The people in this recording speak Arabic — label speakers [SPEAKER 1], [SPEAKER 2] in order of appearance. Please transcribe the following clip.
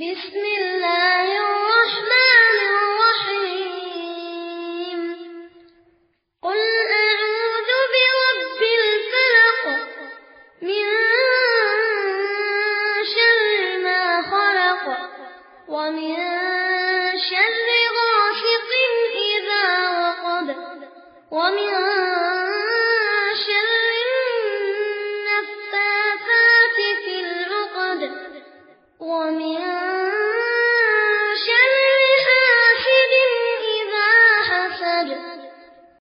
[SPEAKER 1] بسم الله الرحمن الرحيم. قل أعوذ برب الفلق من شر ما خلق ومن شر غاشق إذا وقب ومن شر النفاثات في العقد ومن